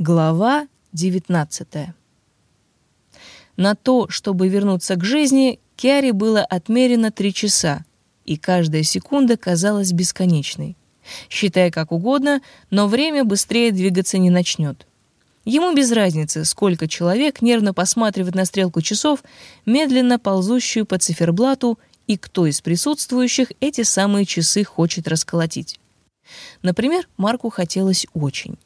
Глава 19. На то, чтобы вернуться к жизни, Киаре было отмерено три часа, и каждая секунда казалась бесконечной. Считай как угодно, но время быстрее двигаться не начнет. Ему без разницы, сколько человек нервно посматривает на стрелку часов, медленно ползущую по циферблату, и кто из присутствующих эти самые часы хочет расколотить. Например, Марку хотелось очень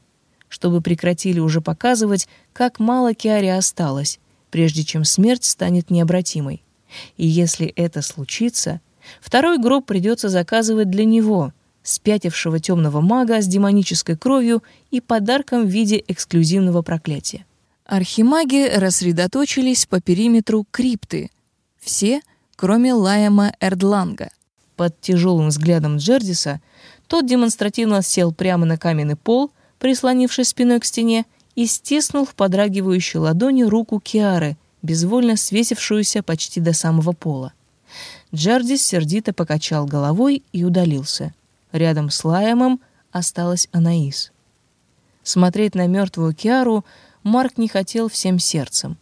чтобы прекратили уже показывать, как мало Киаре осталось, прежде чем смерть станет необратимой. И если это случится, второй гроб придется заказывать для него, спятившего темного мага с демонической кровью и подарком в виде эксклюзивного проклятия. Архимаги рассредоточились по периметру крипты. Все, кроме Лайама Эрдланга. Под тяжелым взглядом Джердиса тот демонстративно сел прямо на каменный пол — прислонившись спиной к стене, и стиснул в подрагивающей ладони руку Киары, безвольно свесившуюся почти до самого пола. Джардис сердито покачал головой и удалился. Рядом с Лаемом осталась Анаис. Смотреть на мертвую Киару Марк не хотел всем сердцем.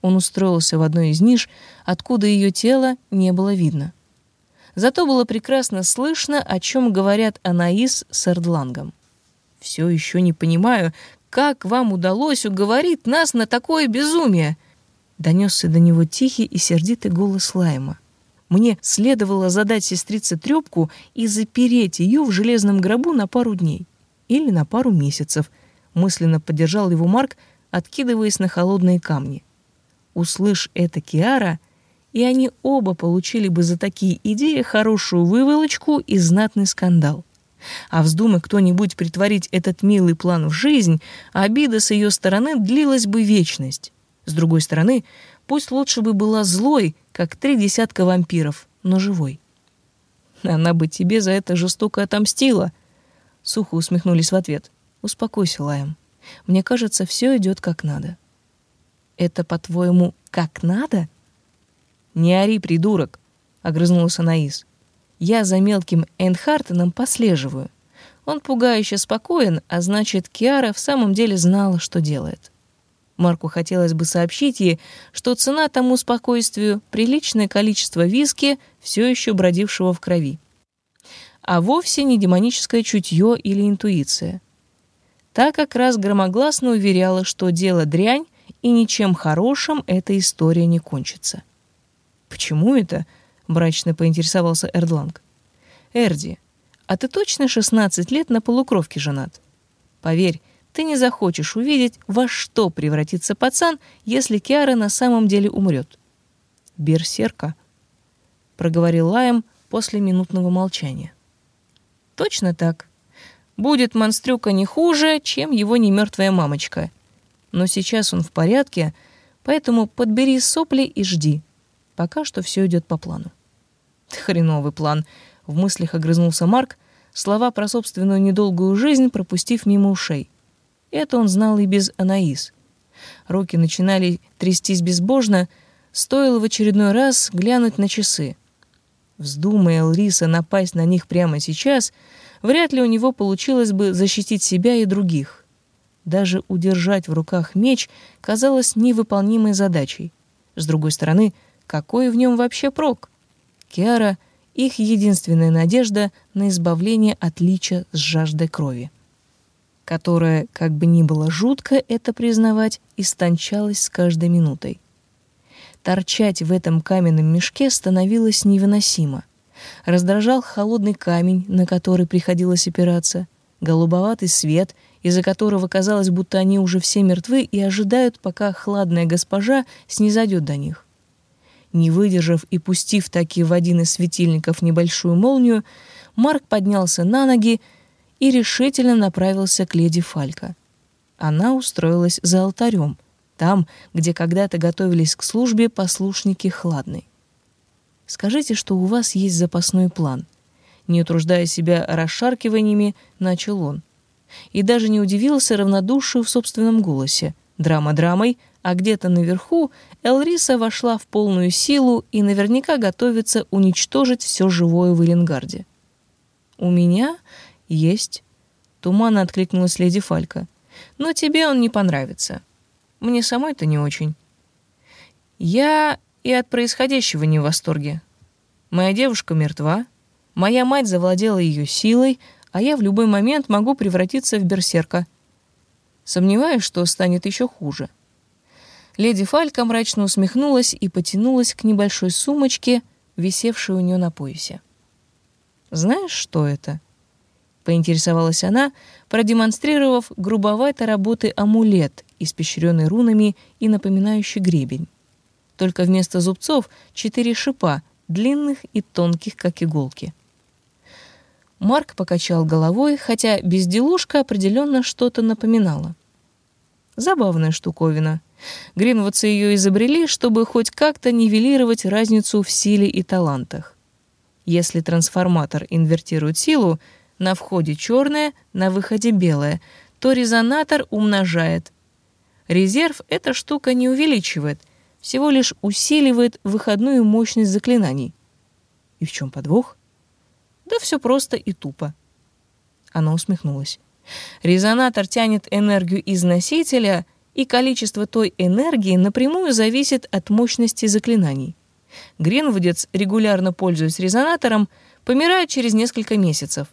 Он устроился в одной из ниш, откуда ее тело не было видно. Зато было прекрасно слышно, о чем говорят Анаис с Эрдлангом. Все еще не понимаю, как вам удалось уговорить нас на такое безумие?» Донесся до него тихий и сердитый голос Лайма. «Мне следовало задать сестрице трёпку и запереть ее в железном гробу на пару дней. Или на пару месяцев», — мысленно поддержал его Марк, откидываясь на холодные камни. «Услышь это Киара», и они оба получили бы за такие идеи хорошую выволочку и знатный скандал. А вздумай кто-нибудь притворить этот милый план в жизнь, обида с ее стороны длилась бы вечность. С другой стороны, пусть лучше бы была злой, как три десятка вампиров, но живой. Она бы тебе за это жестоко отомстила. Сухо усмехнулись в ответ. Успокойся, Лаем. Мне кажется, все идет как надо. Это, по-твоему, как надо? Не ори, придурок, огрызнулась Анаис. Я за мелким Эйнхартеном послеживаю. Он пугающе спокоен, а значит, Киара в самом деле знала, что делает. Марку хотелось бы сообщить ей, что цена тому спокойствию — приличное количество виски, все еще бродившего в крови. А вовсе не демоническое чутье или интуиция. Та как раз громогласно уверяла, что дело дрянь, и ничем хорошим эта история не кончится. Почему это? Мрачно поинтересовался Эрдланг. Эрди, а ты точно 16 лет на полукровке женат? Поверь, ты не захочешь увидеть, во что превратится пацан, если Киара на самом деле умрет. Берсерка, проговорил Лаем после минутного молчания. Точно так. Будет монстрюка не хуже, чем его немертвая мамочка. Но сейчас он в порядке, поэтому подбери сопли и жди. Пока что все идет по плану. Хреновый план. В мыслях огрызнулся Марк, слова про собственную недолгую жизнь пропустив мимо ушей. Это он знал и без Анаис. Руки начинали трястись безбожно, стоило в очередной раз глянуть на часы. Вздумая Лриса напасть на них прямо сейчас, вряд ли у него получилось бы защитить себя и других. Даже удержать в руках меч казалось невыполнимой задачей. С другой стороны, какой в нем вообще прок? Киара — их единственная надежда на избавление от лича с жаждой крови, которая, как бы ни было жутко это признавать, истончалась с каждой минутой. Торчать в этом каменном мешке становилось невыносимо. Раздражал холодный камень, на который приходилось опираться, голубоватый свет, из-за которого казалось, будто они уже все мертвы и ожидают, пока хладная госпожа снизойдет до них. Не выдержав и пустив таки в один из светильников небольшую молнию, Марк поднялся на ноги и решительно направился к леди Фалька. Она устроилась за алтарем, там, где когда-то готовились к службе послушники Хладной. «Скажите, что у вас есть запасной план». Не утруждая себя расшаркиваниями, начал он. И даже не удивился равнодушию в собственном голосе. Драма драмой, а где-то наверху Элриса вошла в полную силу и наверняка готовится уничтожить все живое в Эленгарде. «У меня есть...» — туманно откликнулась леди Фалька. Но тебе он не понравится. Мне самой-то не очень. Я и от происходящего не в восторге. Моя девушка мертва, моя мать завладела ее силой, а я в любой момент могу превратиться в берсерка. Сомневаюсь, что станет еще хуже. Леди Фалька мрачно усмехнулась и потянулась к небольшой сумочке, висевшей у нее на поясе. «Знаешь, что это?» — поинтересовалась она, продемонстрировав грубоватой работы амулет, испещренный рунами и напоминающий гребень. Только вместо зубцов четыре шипа, длинных и тонких, как иголки. Марк покачал головой, хотя безделушка определенно что-то напоминала. Забавная штуковина. Гринвудцы ее изобрели, чтобы хоть как-то нивелировать разницу в силе и талантах. Если трансформатор инвертирует силу, на входе черное, на выходе белое, то резонатор умножает. Резерв эта штука не увеличивает, всего лишь усиливает выходную мощность заклинаний. И в чем подвох? Да все просто и тупо. Она усмехнулась. Резонатор тянет энергию из носителя, и количество той энергии напрямую зависит от мощности заклинаний. Гринвудец, регулярно пользуясь резонатором, помирает через несколько месяцев.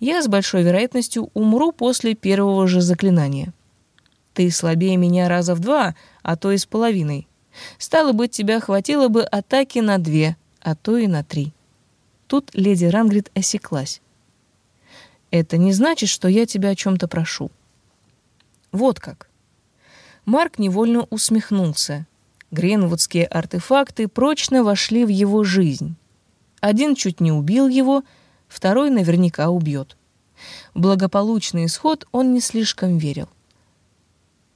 Я с большой вероятностью умру после первого же заклинания. Ты слабее меня раза в два, а то и с половиной. Стало быть, тебя хватило бы атаки на две, а то и на три. Тут леди Рангрид осеклась. Это не значит, что я тебя о чем-то прошу. Вот как. Марк невольно усмехнулся. Гренвудские артефакты прочно вошли в его жизнь. Один чуть не убил его, второй наверняка убьет. В благополучный исход он не слишком верил.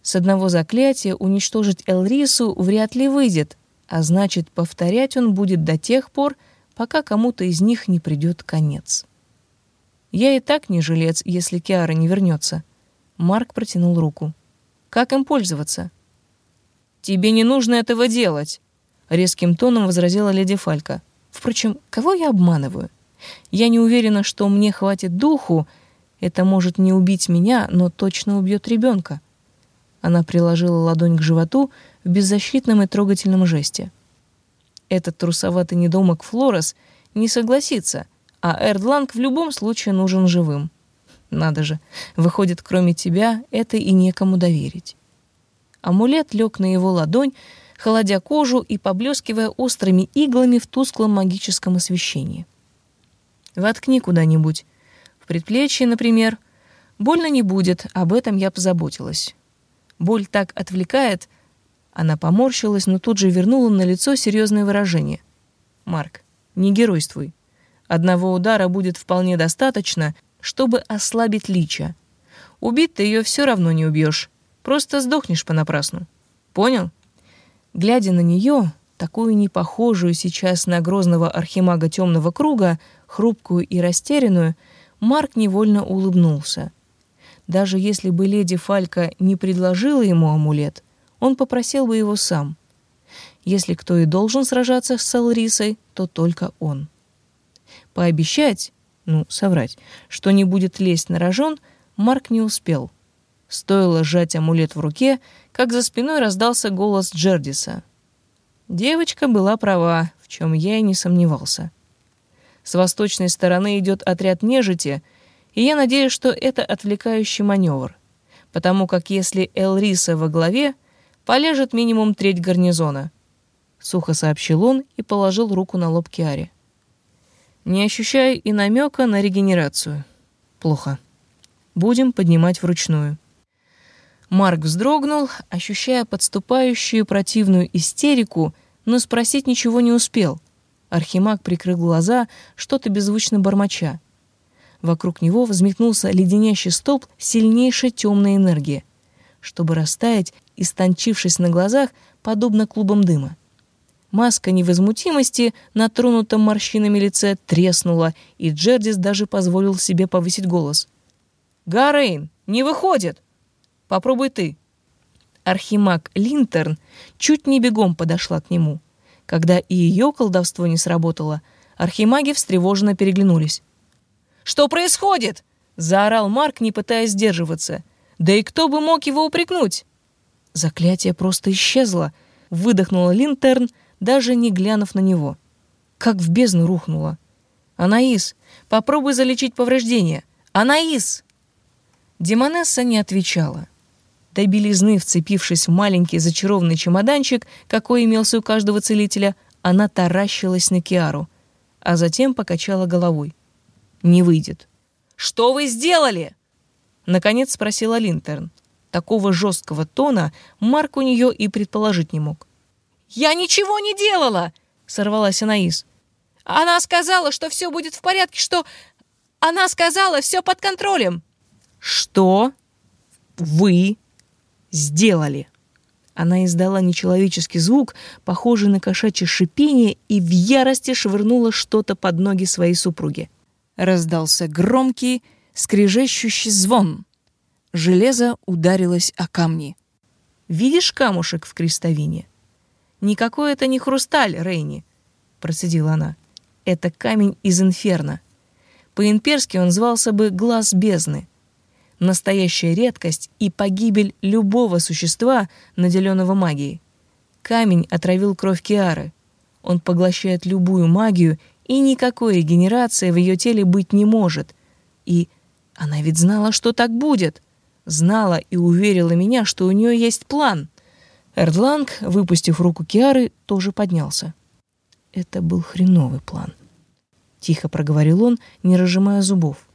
С одного заклятия уничтожить Элрису вряд ли выйдет, а значит, повторять он будет до тех пор, пока кому-то из них не придет конец. Я и так не жилец, если Киара не вернется. Марк протянул руку. Как им пользоваться? Тебе не нужно этого делать, резким тоном возразила леди Фалька. Впрочем, кого я обманываю? Я не уверена, что мне хватит духу. Это может не убить меня, но точно убьет ребенка. Она приложила ладонь к животу в беззащитном и трогательном жесте. Этот трусоватый недоумок Флорес не согласится — а Эрдланг в любом случае нужен живым. Надо же, выходит, кроме тебя это и некому доверить. Амулет лег на его ладонь, холодя кожу и поблескивая острыми иглами в тусклом магическом освещении. Воткни куда-нибудь. В предплечье, например. Больно не будет, об этом я позаботилась. Боль так отвлекает. Она поморщилась, но тут же вернула на лицо серьезное выражение. Марк, не геройствуй. Одного удара будет вполне достаточно, чтобы ослабить лича. Убить ты ее все равно не убьешь, просто сдохнешь понапрасну. Понял? Глядя на нее, такую непохожую сейчас на грозного архимага темного круга, хрупкую и растерянную, Марк невольно улыбнулся. Даже если бы леди Фалька не предложила ему амулет, он попросил бы его сам. Если кто и должен сражаться с Салрисой, то только он. Пообещать, ну, соврать, что не будет лезть на рожон, Марк не успел. Стоило сжать амулет в руке, как за спиной раздался голос Джердиса. Девочка была права, в чем я и не сомневался. С восточной стороны идет отряд нежити, и я надеюсь, что это отвлекающий маневр, потому как если Элриса во главе, полежит минимум треть гарнизона. Сухо сообщил он и положил руку на лоб Киаре. Не ощущаю и намека на регенерацию. Плохо. Будем поднимать вручную. Марк вздрогнул, ощущая подступающую противную истерику, но спросить ничего не успел. Архимаг прикрыл глаза, что-то беззвучно бормоча. Вокруг него взметнулся леденящий столб сильнейшей темной энергии, чтобы растаять, истончившись на глазах, подобно клубам дыма. Маска невозмутимости на тронутом морщинами лице треснула, и Джердис даже позволил себе повысить голос. «Гарейн, не выходит! Попробуй ты!» Архимаг Линтерн чуть не бегом подошла к нему. Когда и ее колдовство не сработало, архимаги встревоженно переглянулись. «Что происходит?» — заорал Марк, не пытаясь сдерживаться. Да и кто бы мог его упрекнуть? Заклятие просто исчезло, выдохнула Линтерн, даже не глянув на него. Как в бездну рухнула. «Анаис, попробуй залечить повреждения! Анаис!» Демонесса не отвечала. До белизны, вцепившись в маленький зачарованный чемоданчик, какой имелся у каждого целителя, она таращилась на Киару, а затем покачала головой. «Не выйдет». «Что вы сделали?» Наконец спросила Линтерн. Такого жесткого тона Марк у нее и предположить не мог. «Я ничего не делала!» — сорвалась Анаис. «Она сказала, что все будет в порядке, что... Она сказала, все под контролем!» «Что вы сделали?» Она издала нечеловеческий звук, похожий на кошачье шипение, и в ярости швырнула что-то под ноги своей супруги. Раздался громкий, скрежещущий звон. Железо ударилось о камни. «Видишь камушек в крестовине?» «Никакой это не хрусталь, Рейни», — процедила она. «Это камень из инферно. По-имперски он звался бы «глаз бездны». Настоящая редкость и погибель любого существа, наделенного магией. Камень отравил кровь Киары. Он поглощает любую магию, и никакой регенерации в ее теле быть не может. И она ведь знала, что так будет. Знала и уверила меня, что у нее есть план. Эрдланг, выпустив руку Киары, тоже поднялся. Это был хреновый план. Тихо проговорил он, не разжимая зубов.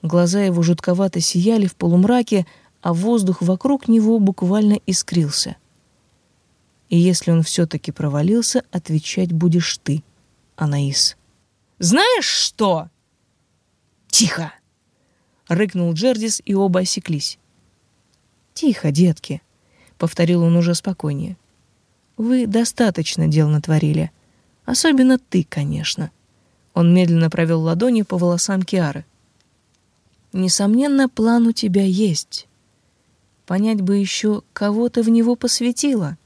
Глаза его жутковато сияли в полумраке, а воздух вокруг него буквально искрился. И если он все-таки провалился, отвечать будешь ты, Анаис. «Знаешь что?» «Тихо!» — рыкнул Джердис, и оба осеклись. «Тихо, детки», — повторил он уже спокойнее. «Вы достаточно дел натворили. Особенно ты, конечно». Он медленно провел ладони по волосам Киары. «Несомненно, план у тебя есть. Понять бы еще, кого ты в него посвятила».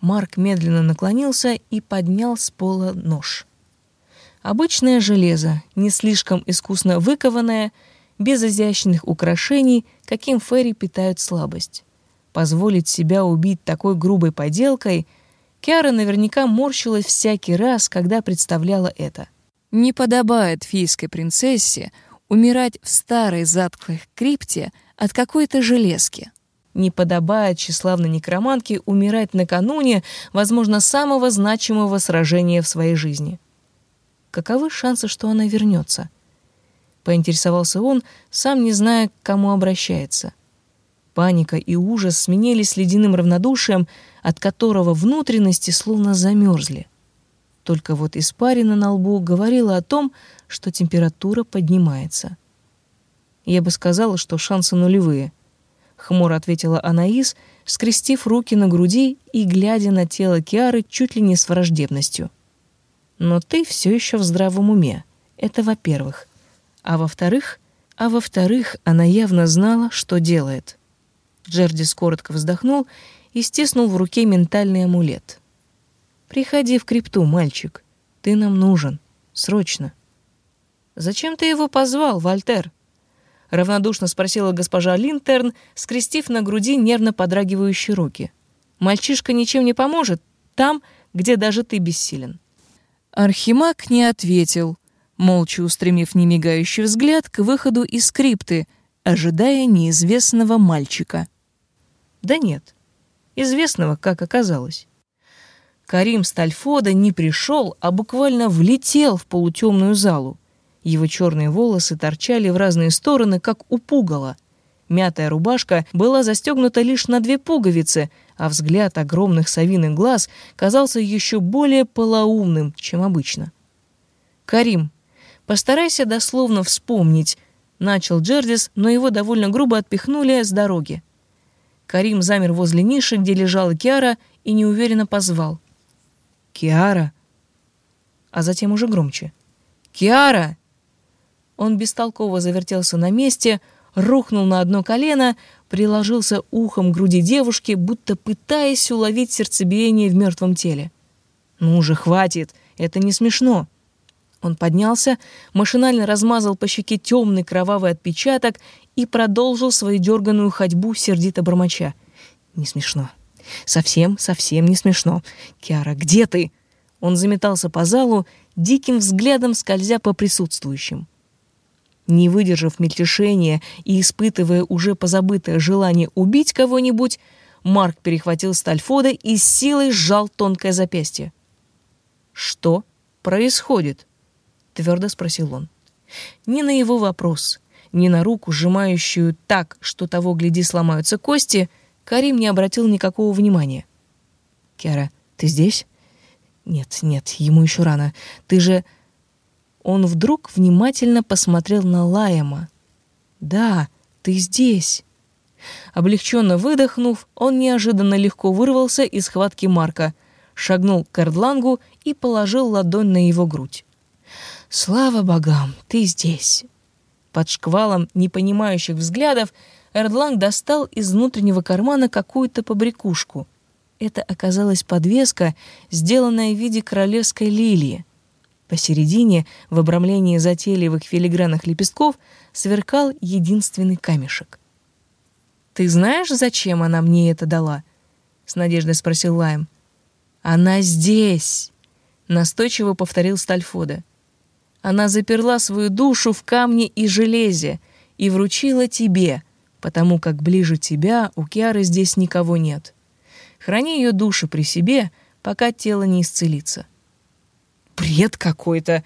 Марк медленно наклонился и поднял с пола нож. Обычное железо, не слишком искусно выкованное, без изящных украшений, каким Ферри питают слабость. Позволить себя убить такой грубой поделкой Киара наверняка морщилась всякий раз, когда представляла это. Не подобает фийской принцессе умирать в старой затклой крипте от какой-то железки. Не подобает тщеславной некромантке умирать накануне, возможно, самого значимого сражения в своей жизни. Каковы шансы, что она вернется? Поинтересовался он, сам не зная, к кому обращается. Паника и ужас сменились ледяным равнодушием, от которого внутренности словно замерзли. Только вот испарина на лбу говорила о том, что температура поднимается. «Я бы сказала, что шансы нулевые», — хмуро ответила Анаис, скрестив руки на груди и глядя на тело Киары чуть ли не с враждебностью. Но ты все еще в здравом уме. Это во-первых. А во-вторых, а во-вторых, она явно знала, что делает. Джердис коротко вздохнул и стиснул в руке ментальный амулет. «Приходи в крипту, мальчик. Ты нам нужен. Срочно». «Зачем ты его позвал, Вальтер?» Равнодушно спросила госпожа Линтерн, скрестив на груди нервно подрагивающие руки. «Мальчишка ничем не поможет там, где даже ты бессилен». Архимаг не ответил, молча устремив немигающий взгляд к выходу из скрипты, ожидая неизвестного мальчика. Да нет, известного, как оказалось. Карим Стальфода не пришел, а буквально влетел в полутемную залу. Его черные волосы торчали в разные стороны, как у пугала. Мятая рубашка была застегнута лишь на две пуговицы, а взгляд огромных совиных глаз казался еще более полоумным, чем обычно. «Карим, постарайся дословно вспомнить», — начал Джердис, но его довольно грубо отпихнули с дороги. Карим замер возле ниши, где лежала Киара, и неуверенно позвал. «Киара!» А затем уже громче. «Киара!» Он бестолково завертелся на месте, рухнул на одно колено, приложился ухом к груди девушки, будто пытаясь уловить сердцебиение в мертвом теле. «Ну уже хватит, это не смешно». Он поднялся, машинально размазал по щеке темный кровавый отпечаток и продолжил свою дерганую ходьбу, сердито бормоча. «Не смешно. Совсем, совсем не смешно. Киара, где ты?» Он заметался по залу, диким взглядом скользя по присутствующим. Не выдержав мельтешения и испытывая уже позабытое желание убить кого-нибудь, Марк перехватил сталь Фода и с силой сжал тонкое запястье. «Что происходит?» — твердо спросил он. Ни на его вопрос, ни на руку, сжимающую так, что того, гляди, сломаются кости, Карим не обратил никакого внимания. «Киара, ты здесь?» «Нет, нет, ему еще рано. Ты же...» Он вдруг внимательно посмотрел на Лаяма. «Да, ты здесь». Облегченно выдохнув, он неожиданно легко вырвался из схватки Марка, шагнул к Эрдлангу и положил ладонь на его грудь. «Слава богам, ты здесь!» Под шквалом непонимающих взглядов Эрдланг достал из внутреннего кармана какую-то побрякушку. Это оказалась подвеска, сделанная в виде королевской лилии. Посередине, в обрамлении затейливых филигранных лепестков, сверкал единственный камешек. «Ты знаешь, зачем она мне это дала?» — с надеждой спросил Лайм. «Она здесь!» — настойчиво повторил Стальфода. «Она заперла свою душу в камне и железе и вручила тебе, потому как ближе тебя у Киары здесь никого нет. Храни ее душу при себе, пока тело не исцелится». «Бред какой-то!»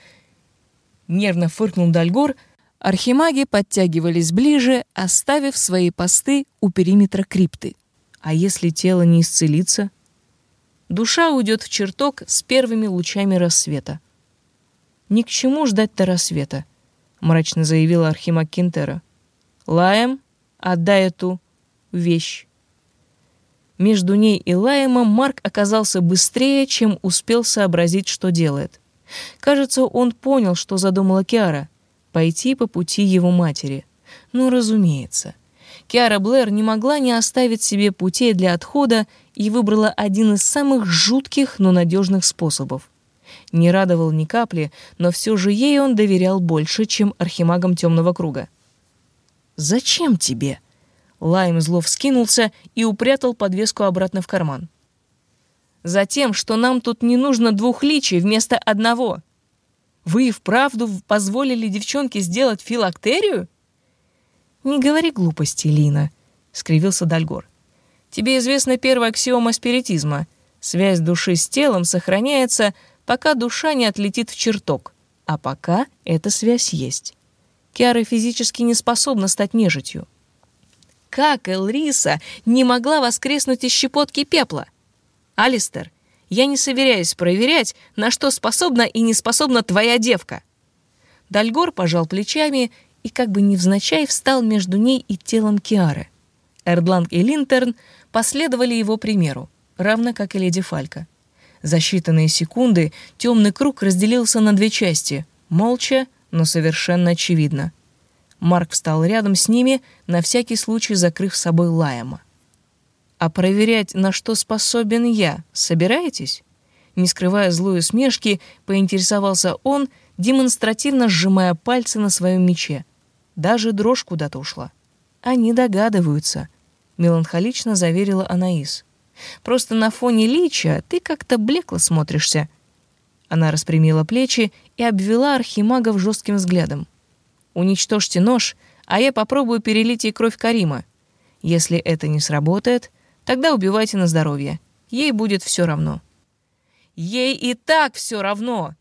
— нервно фыркнул Дальгор, Архимаги подтягивались ближе, оставив свои посты у периметра крипты. А если тело не исцелится? Душа уйдет в чертог с первыми лучами рассвета. «Ни к чему ждать до рассвета», — мрачно заявила Архимаг Кентера. «Лаем, отдай эту вещь». Между ней и Лаемом Марк оказался быстрее, чем успел сообразить, что делает. Кажется, он понял, что задумала Киара — пойти по пути его матери. Ну, разумеется. Киара Блэр не могла не оставить себе путей для отхода и выбрала один из самых жутких, но надежных способов. Не радовал ни капли, но все же ей он доверял больше, чем архимагам темного круга. «Зачем тебе?» Лайм зло вскинулся и упрятал подвеску обратно в карман. «Затем, что нам тут не нужно двух личий вместо одного», вы и вправду позволили девчонке сделать филактерию? Не говори глупости, Лина, скривился Дальгор. Тебе известна первая аксиома спиритизма. Связь души с телом сохраняется, пока душа не отлетит в чертог. А пока эта связь есть. Киара физически не способна стать нежитью. Как Элриса не могла воскреснуть из щепотки пепла? Алистер, я не собираюсь проверять, на что способна и не способна твоя девка». Дальгор пожал плечами и как бы невзначай встал между ней и телом Киары. Эрдланг и Линтерн последовали его примеру, равно как и леди Фалька. За считанные секунды темный круг разделился на две части, молча, но совершенно очевидно. Марк встал рядом с ними, на всякий случай закрыв собой Лаяма. А проверять, на что способен я, собираетесь? Не скрывая злой усмешки, поинтересовался он, демонстративно сжимая пальцы на своем мече. Даже дрожь куда-то ушла. Они догадываются, меланхолично заверила Анаис. Просто на фоне лича ты как-то блекло смотришься. Она распрямила плечи и обвела архимагов жестким взглядом. Уничтожьте нож, а я попробую перелить ей кровь Карима. Если это не сработает, Тогда убивайте на здоровье. Ей будет все равно. Ей и так все равно.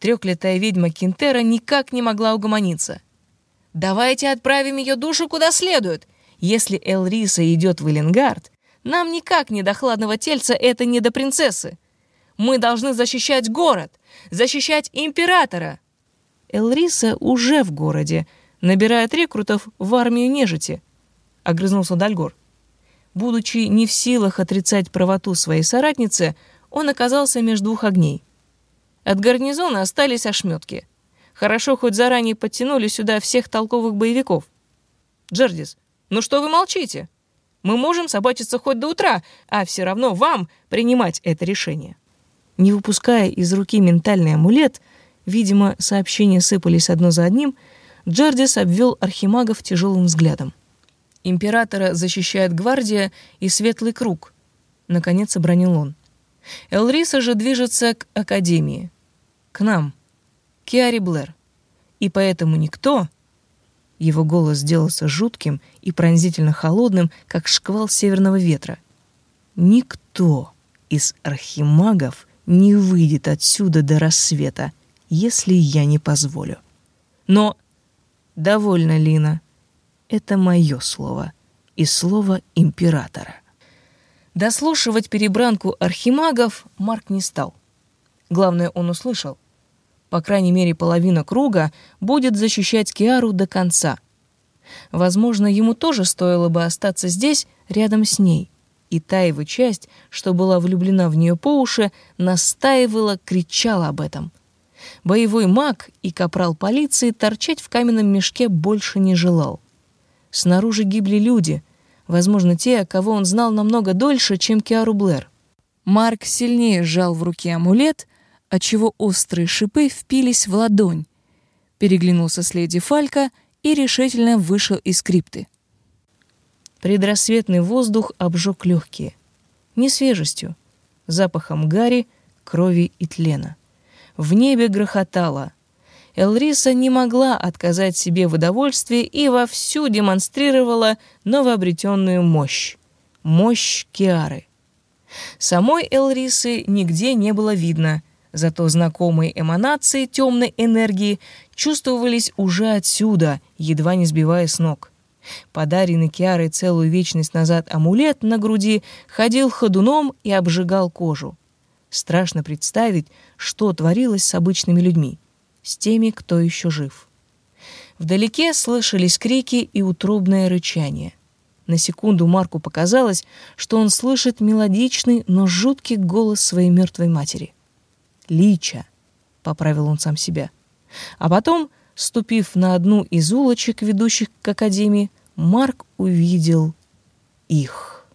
Трёклятая ведьма Кинтера никак не могла угомониться. Давайте отправим ее душу куда следует. Если Элриса идет в Эленгард, нам никак не до хладного тельца это не до принцессы. Мы должны защищать город, защищать императора. Элриса уже в городе, набирает рекрутов в армию нежити, огрызнулся Дальгор. Будучи не в силах отрицать правоту своей соратницы, он оказался между двух огней. От гарнизона остались ошметки. Хорошо, хоть заранее подтянули сюда всех толковых боевиков. Джердис, ну что вы молчите? Мы можем собачиться хоть до утра, а все равно вам принимать это решение. Не выпуская из руки ментальный амулет, видимо, сообщения сыпались одно за одним, Джардис обвел архимагов тяжелым взглядом. Императора защищает гвардия и светлый круг, наконец обронил он. Элриса же движется к Академии. К нам. Киари Блэр. И поэтому никто... Его голос сделался жутким и пронзительно холодным, как шквал северного ветра. Никто из архимагов не выйдет отсюда до рассвета, если я не позволю. Но довольно, Лина. Это мое слово и слово императора. Дослушивать перебранку архимагов Марк не стал. Главное, он услышал. По крайней мере, половина круга будет защищать Киару до конца. Возможно, ему тоже стоило бы остаться здесь, рядом с ней. И та его часть, что была влюблена в нее по уши, настаивала, кричала об этом. Боевой маг и капрал полиции торчать в каменном мешке больше не желал. Снаружи гибли люди, Возможно, те, кого он знал намного дольше, чем Киару Блэр. Марк сильнее сжал в руке амулет, отчего острые шипы впились в ладонь, переглянулся с леди Фалька и решительно вышел из крипты. Предрассветный воздух обжег легкие. Не свежестью, запахом гари, крови и тлена. В небе грохотало — Элриса не могла отказать себе в удовольствии и вовсю демонстрировала новообретенную мощь. Мощь Киары. Самой Элрисы нигде не было видно, зато знакомые эманации темной энергии чувствовались уже отсюда, едва не сбивая с ног. Подаренный Киарой целую вечность назад амулет на груди ходил ходуном и обжигал кожу. Страшно представить, что творилось с обычными людьми с теми, кто еще жив. Вдалеке слышались крики и утробное рычание. На секунду Марку показалось, что он слышит мелодичный, но жуткий голос своей мертвой матери. «Лича», — поправил он сам себя. А потом, ступив на одну из улочек, ведущих к Академии, Марк увидел их.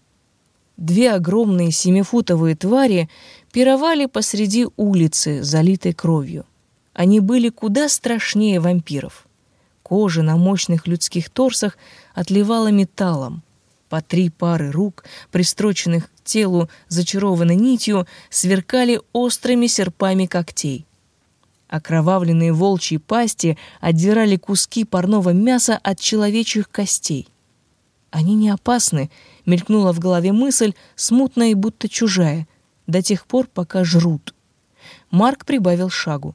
Две огромные семифутовые твари пировали посреди улицы, залитой кровью. Они были куда страшнее вампиров. Кожа на мощных людских торсах отливала металлом. По три пары рук, пристроченных к телу зачарованной нитью, сверкали острыми серпами когтей. Окровавленные волчьи пасти отдирали куски парного мяса от человечьих костей. «Они не опасны», — мелькнула в голове мысль, смутная и будто чужая, до тех пор, пока жрут. Марк прибавил шагу.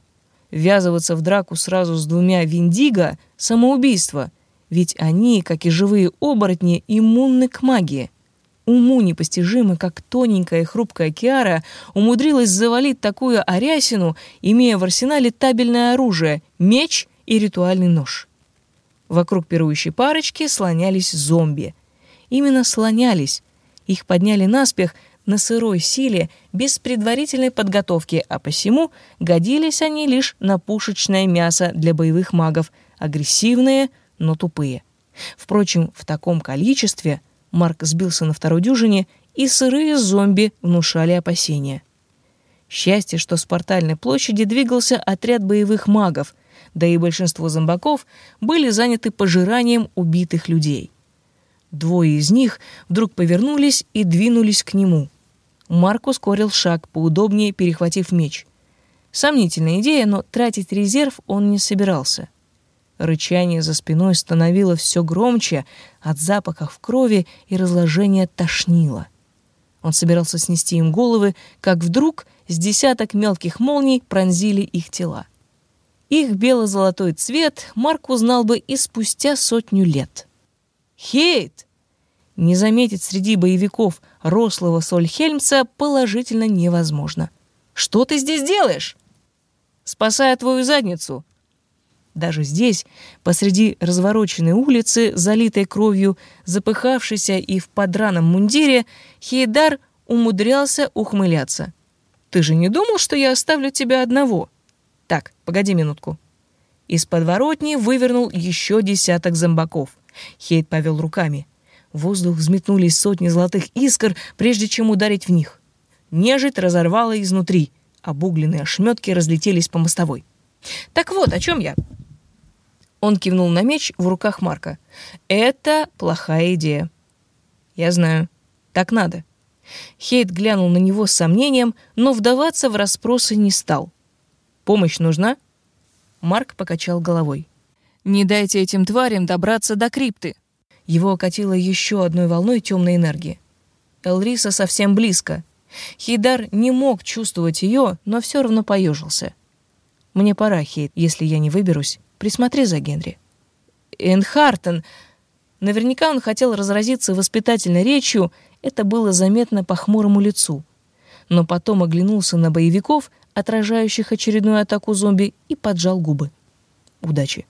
Ввязываться в драку сразу с двумя Виндиго — самоубийство, ведь они, как и живые оборотни, иммунны к магии. Уму непостижимо, как тоненькая и хрупкая Киара умудрилась завалить такую арясину, имея в арсенале табельное оружие, меч и ритуальный нож. Вокруг пирующей парочки слонялись зомби. Именно слонялись. Их подняли наспех — на сырой силе, без предварительной подготовки, а посему годились они лишь на пушечное мясо для боевых магов, агрессивные, но тупые. Впрочем, в таком количестве Марк сбился на второй дюжине, и сырые зомби внушали опасения. Счастье, что с портальной площади двигался отряд боевых магов, да и большинство зомбаков были заняты пожиранием убитых людей. Двое из них вдруг повернулись и двинулись к нему — Марк ускорил шаг, поудобнее перехватив меч. Сомнительная идея, но тратить резерв он не собирался. Рычание за спиной становилось все громче, от запахов крови и разложения тошнило. Он собирался снести им головы, как вдруг с десяток мелких молний пронзили их тела. Их бело-золотой цвет Марк узнал бы и спустя сотню лет. «Хейт!» Не заметить среди боевиков рослого Сольхельмца положительно невозможно. «Что ты здесь делаешь?» «Спасая твою задницу». Даже здесь, посреди развороченной улицы, залитой кровью, запыхавшейся и в подраном мундире, Хейдар умудрялся ухмыляться. «Ты же не думал, что я оставлю тебя одного?» «Так, погоди минутку». Из подворотни вывернул еще десяток зомбаков. Хейд повел руками. В воздух взметнулись сотни золотых искр, прежде чем ударить в них. Нежить разорвала изнутри, обугленные ошметки разлетелись по мостовой. Так вот, о чем я. Он кивнул на меч в руках Марка. Это плохая идея. Я знаю. Так надо. Хейт глянул на него с сомнением, но вдаваться в расспросы не стал. Помощь нужна? Марк покачал головой. Не дайте этим тварям добраться до крипты. Его окатило еще одной волной темной энергии. Элриса совсем близко. Хейдар не мог чувствовать ее, но все равно поежился. «Мне пора, Хейт, если я не выберусь. Присмотри за Генри». «Энхартен!» Наверняка он хотел разразиться воспитательной речью, это было заметно по хмурому лицу. Но потом оглянулся на боевиков, отражающих очередную атаку зомби, и поджал губы. «Удачи!»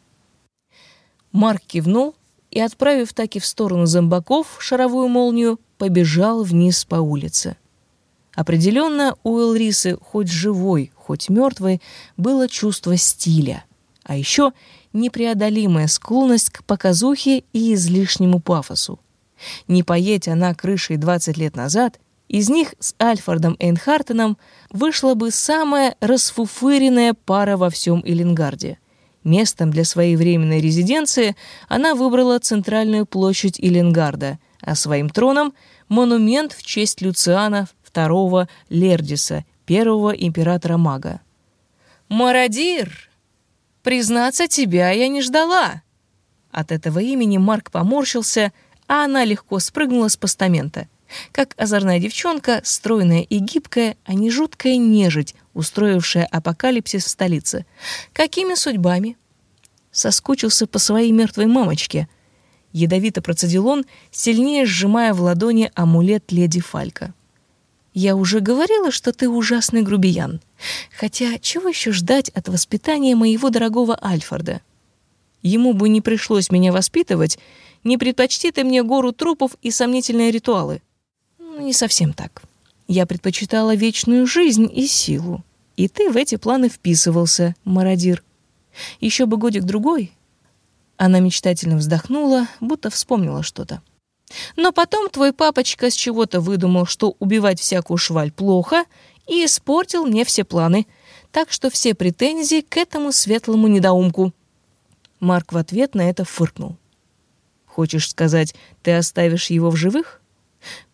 Марк кивнул и, отправив таки в сторону зомбаков шаровую молнию, побежал вниз по улице. Определенно у Элрисы, хоть живой, хоть мертвой, было чувство стиля, а еще непреодолимая склонность к показухе и излишнему пафосу. Не поедь она крышей 20 лет назад, из них с Альфредом Эйнхартеном вышла бы самая расфуфыренная пара во всем Эллингарде. Местом для своей временной резиденции она выбрала центральную площадь Эллингарда, а своим троном — монумент в честь Люциана II Лердиса, первого императора-мага. «Мародир! Признаться, тебя я не ждала!» От этого имени Марк поморщился, а она легко спрыгнула с постамента. Как озорная девчонка, стройная и гибкая, а не жуткая нежить, устроившая апокалипсис в столице. Какими судьбами? Соскучился по своей мертвой мамочке. Ядовито процедил он, сильнее сжимая в ладони амулет леди Фалька. Я уже говорила, что ты ужасный грубиян. Хотя чего еще ждать от воспитания моего дорогого Альфорда? Ему бы не пришлось меня воспитывать, не предпочти ты мне гору трупов и сомнительные ритуалы. Ну, не совсем так. Я предпочитала вечную жизнь и силу. И ты в эти планы вписывался, мародир. Еще бы годик-другой. Она мечтательно вздохнула, будто вспомнила что-то. Но потом твой папочка с чего-то выдумал, что убивать всякую шваль плохо, и испортил мне все планы. Так что все претензии к этому светлому недоумку. Марк в ответ на это фыркнул. Хочешь сказать, ты оставишь его в живых?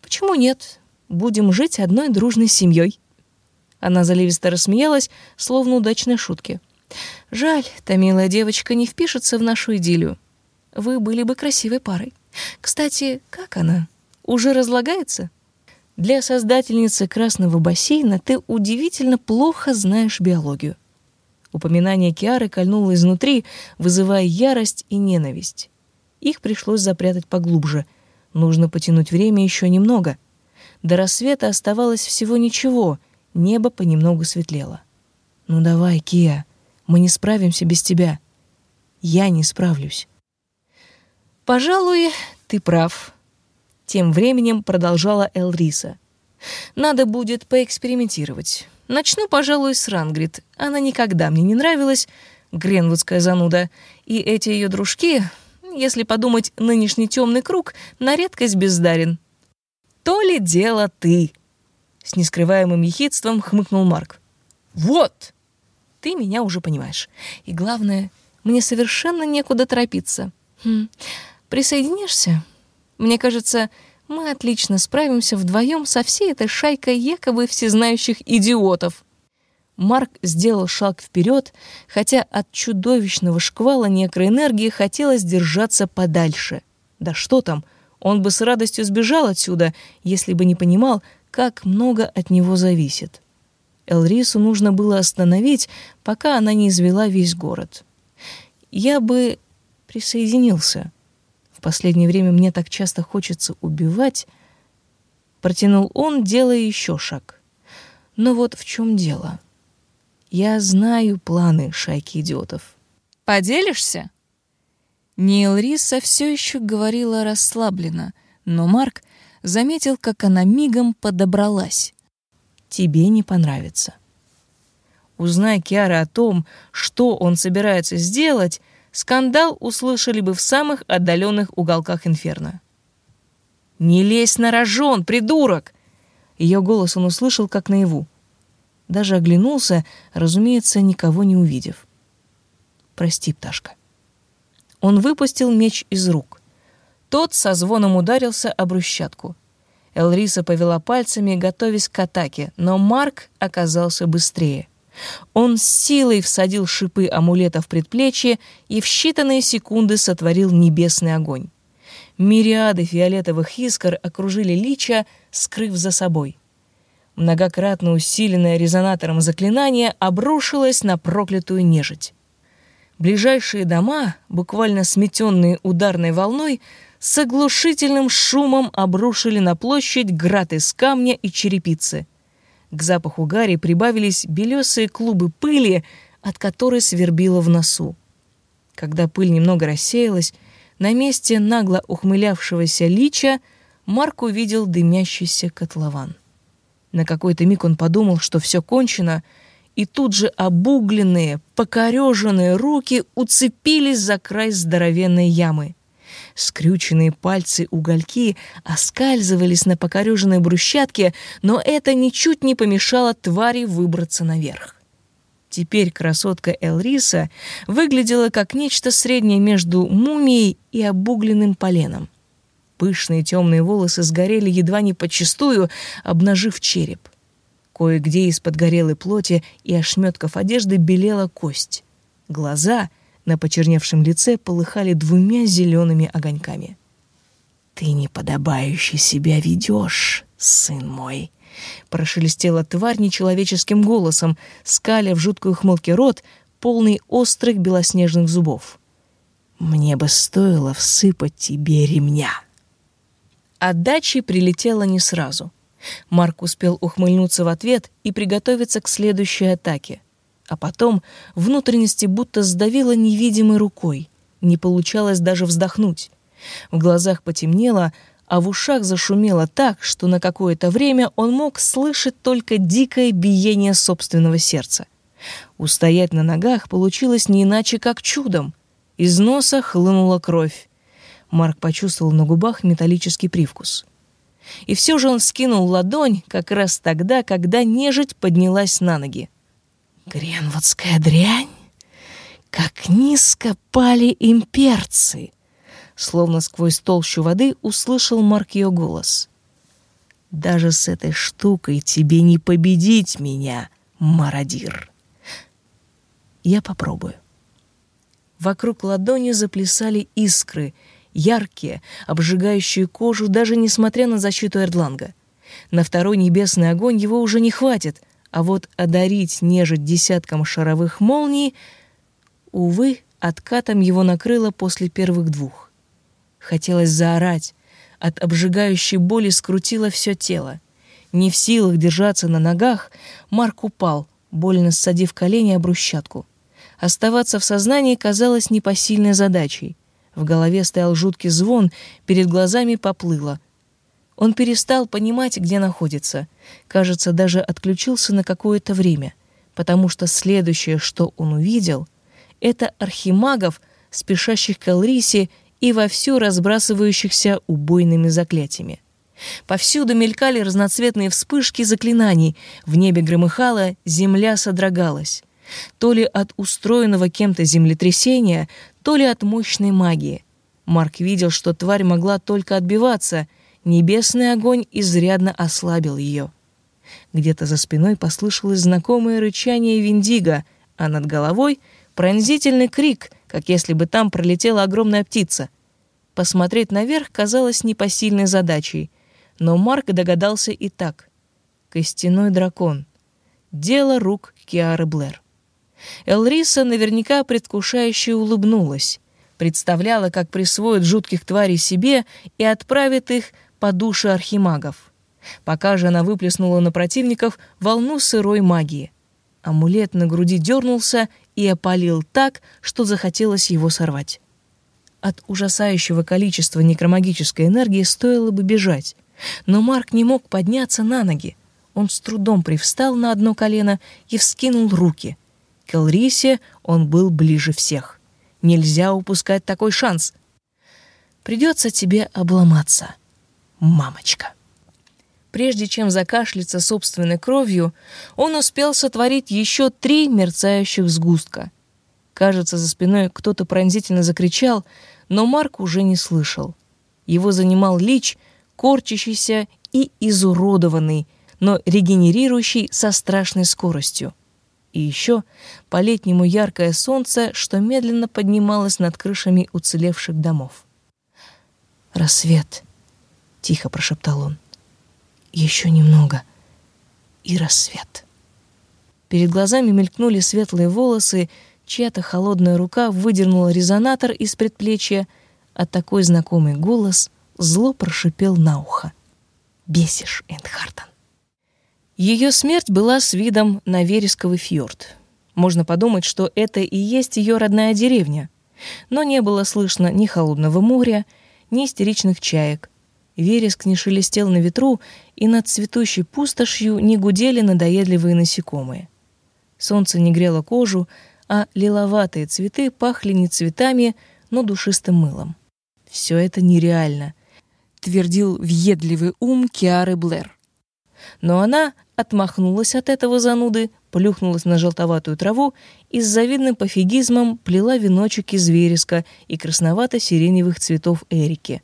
Почему нет? Будем жить одной дружной семьей. Она заливисто рассмеялась, словно удачной шутке. Жаль, та милая девочка не впишется в нашу идиллию. Вы были бы красивой парой. Кстати, как она? Уже разлагается? Для создательницы красного бассейна ты удивительно плохо знаешь биологию. Упоминание Киары кольнуло изнутри, вызывая ярость и ненависть. Их пришлось запрятать поглубже. Нужно потянуть время еще немного. До рассвета оставалось всего ничего, небо понемногу светлело. «Ну давай, Кия, мы не справимся без тебя. Я не справлюсь». «Пожалуй, ты прав», — тем временем продолжала Элриса. «Надо будет поэкспериментировать. Начну, пожалуй, с Рангрид. Она никогда мне не нравилась, гренвудская зануда, и эти ее дружки, если подумать, нынешний темный круг на редкость бездарен. То ли дело ты!» С нескрываемым ехидством хмыкнул Марк. «Вот!» Ты меня уже понимаешь. И главное, мне совершенно некуда торопиться. Хм. Присоединишься? Мне кажется, мы отлично справимся вдвоем со всей этой шайкой якобы всезнающих идиотов. Марк сделал шаг вперед, хотя от чудовищного шквала некроэнергии хотелось держаться подальше. Да что там, он бы с радостью сбежал отсюда, если бы не понимал, как много от него зависит. Элрису нужно было остановить, пока она не извела весь город. Я бы присоединился последнее время мне так часто хочется убивать, протянул он, делая еще шаг. Но вот в чем дело. Я знаю планы шайки идиотов. Поделишься? Нил Риса все еще говорила расслабленно, но Марк заметил, как она мигом подобралась. Тебе не понравится. Узнай Киара о том, что он собирается сделать, скандал услышали бы в самых отдаленных уголках инферно. «Не лезь на рожон, придурок!» Ее голос он услышал как наяву. Даже оглянулся, разумеется, никого не увидев. Прости, пташка. Он выпустил меч из рук. Тот со звоном ударился об брусчатку. Элриса повела пальцами, готовясь к атаке, но Марк оказался быстрее. Он с силой всадил шипы амулета в предплечье и в считанные секунды сотворил небесный огонь. Мириады фиолетовых искр окружили лича, скрыв за собой. Многократно усиленное резонатором заклинание обрушилось на проклятую нежить. Ближайшие дома, буквально сметенные ударной волной, с оглушительным шумом обрушили на площадь град из камня и черепицы. К запаху гари прибавились белесые клубы пыли, от которой свербило в носу. Когда пыль немного рассеялась, на месте нагло ухмылявшегося лича Марк увидел дымящийся котлован. На какой-то миг он подумал, что все кончено, и тут же обугленные, покореженные руки уцепились за край здоровенной ямы. Скрюченные пальцы угольки оскальзывались на покореженной брусчатке, но это ничуть не помешало твари выбраться наверх. Теперь красотка Элриса выглядела как нечто среднее между мумией и обугленным поленом. Пышные темные волосы сгорели едва не подчистую, обнажив череп. Кое-где из-под горелой плоти и ошметков одежды белела кость. Глаза — на почерневшем лице полыхали двумя зелеными огоньками. «Ты неподобающе себя ведешь, сын мой!» Прошелестела тварь нечеловеческим голосом, скаля в жуткую хмылке рот, полный острых белоснежных зубов. «Мне бы стоило всыпать тебе ремня!» Отдачи прилетела не сразу. Марк успел ухмыльнуться в ответ и приготовиться к следующей атаке. А потом внутренности будто сдавило невидимой рукой. Не получалось даже вздохнуть. В глазах потемнело, а в ушах зашумело так, что на какое-то время он мог слышать только дикое биение собственного сердца. Устоять на ногах получилось не иначе, как чудом. Из носа хлынула кровь. Марк почувствовал на губах металлический привкус. И все же он скинул ладонь как раз тогда, когда нежить поднялась на ноги. Гренвудская дрянь? Как низко пали имперцы! Словно сквозь толщу воды услышал Марк ее голос. Даже с этой штукой тебе не победить меня, мародир. Я попробую. Вокруг ладони заплясали искры, яркие, обжигающие кожу, даже несмотря на защиту Эрдланга. На второй небесный огонь его уже не хватит — а вот одарить нежить десятком шаровых молний, увы, откатом его накрыло после первых двух. Хотелось заорать, от обжигающей боли скрутило все тело. Не в силах держаться на ногах, Марк упал, больно ссадив колени об брусчатку. Оставаться в сознании казалось непосильной задачей. В голове стоял жуткий звон, перед глазами поплыло. Он перестал понимать, где находится. Кажется, даже отключился на какое-то время, потому что следующее, что он увидел, это архимагов, спешащих к Элрисе и вовсю разбрасывающихся убойными заклятиями. Повсюду мелькали разноцветные вспышки заклинаний, в небе громыхало, земля содрогалась. То ли от устроенного кем-то землетрясения, то ли от мощной магии. Марк видел, что тварь могла только отбиваться, Небесный огонь изрядно ослабил ее. Где-то за спиной послышалось знакомое рычание Виндиго, а над головой пронзительный крик, как если бы там пролетела огромная птица. Посмотреть наверх казалось непосильной задачей, но Марк догадался и так. Костяной дракон. Дело рук Киары Блэр. Элриса наверняка предвкушающе улыбнулась, представляла, как присвоит жутких тварей себе и отправит их по душе архимагов. Пока же она выплеснула на противников волну сырой магии. Амулет на груди дернулся и опалил так, что захотелось его сорвать. От ужасающего количества некромагической энергии стоило бы бежать, но Марк не мог подняться на ноги. Он с трудом привстал на одно колено и вскинул руки. К Элрисе он был ближе всех. Нельзя упускать такой шанс. Придется тебе обломаться мамочка. Прежде чем закашляться собственной кровью, он успел сотворить еще три мерцающих сгустка. Кажется, за спиной кто-то пронзительно закричал, но Марк уже не слышал. Его занимал лич, корчащийся и изуродованный, но регенерирующий со страшной скоростью. И еще по-летнему яркое солнце, что медленно поднималось над крышами уцелевших домов. «Рассвет», — тихо прошептал он. «Еще немного, и рассвет». Перед глазами мелькнули светлые волосы, Чья-то холодная рука выдернула резонатор из предплечья, а такой знакомый голос зло прошипел на ухо. «Бесишь, Эндхартен». Ее смерть была с видом на вересковый фьорд. Можно подумать, что это и есть ее родная деревня. Но не было слышно ни холодного моря, ни истеричных чаек. Вереск не шелестел на ветру, и над цветущей пустошью не гудели надоедливые насекомые. Солнце не грело кожу, а лиловатые цветы пахли не цветами, но душистым мылом. «Все это нереально», — твердил въедливый ум Киары Блэр. Но она отмахнулась от этого зануды, плюхнулась на желтоватую траву и с завидным пофигизмом плела веночек из вереска и красновато-сиреневых цветов Эрики.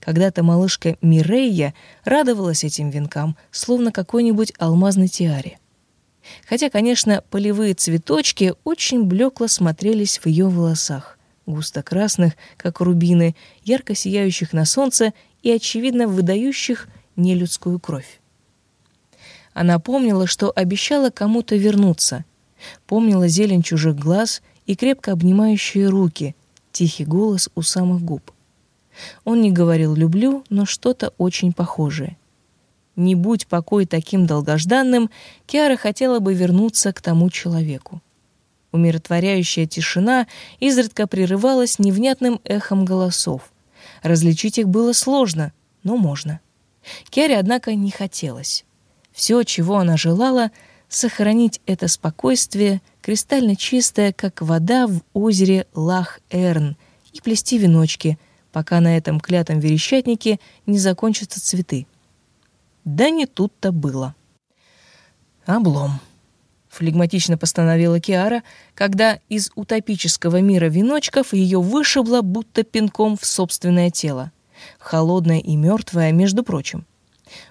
Когда-то малышка Мирейя радовалась этим венкам, словно какой-нибудь алмазной тиаре хотя, конечно, полевые цветочки очень блекло смотрелись в ее волосах, густо-красных, как рубины, ярко сияющих на солнце и, очевидно, выдающих нелюдскую кровь. Она помнила, что обещала кому-то вернуться, помнила зелень чужих глаз и крепко обнимающие руки, тихий голос у самых губ. Он не говорил «люблю», но что-то очень похожее — не будь покой таким долгожданным, Киара хотела бы вернуться к тому человеку. Умиротворяющая тишина изредка прерывалась невнятным эхом голосов. Различить их было сложно, но можно. Киаре, однако, не хотелось. Все, чего она желала, сохранить это спокойствие, кристально чистое, как вода в озере Лах-Эрн, и плести веночки, пока на этом клятом верещатнике не закончатся цветы. Да не тут-то было. Облом. Флегматично постановила Киара, когда из утопического мира веночков ее вышибло будто пинком в собственное тело. Холодное и мертвое, между прочим.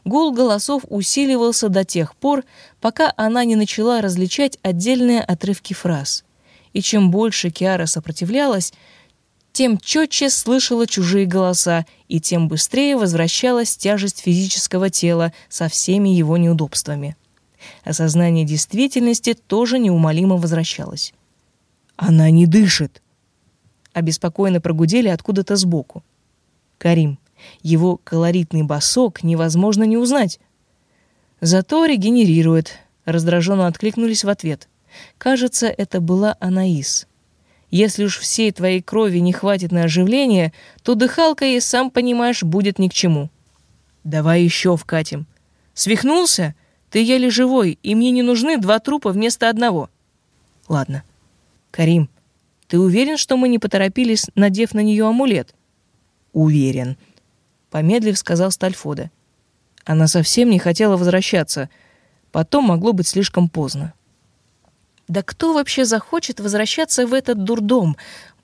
Гул голосов усиливался до тех пор, пока она не начала различать отдельные отрывки фраз. И чем больше Киара сопротивлялась, тем четче слышала чужие голоса, и тем быстрее возвращалась тяжесть физического тела со всеми его неудобствами. Осознание действительности тоже неумолимо возвращалось. «Она не дышит!» Обеспокоенно прогудели откуда-то сбоку. «Карим, его колоритный босок невозможно не узнать!» «Зато регенерирует», — раздраженно откликнулись в ответ. «Кажется, это была Анаис». Если уж всей твоей крови не хватит на оживление, то дыхалка, и сам понимаешь, будет ни к чему. Давай еще вкатим. Свихнулся? Ты еле живой, и мне не нужны два трупа вместо одного. Ладно. Карим, ты уверен, что мы не поторопились, надев на нее амулет? Уверен. Помедлив, сказал Стальфода. Она совсем не хотела возвращаться. Потом могло быть слишком поздно. Да кто вообще захочет возвращаться в этот дурдом?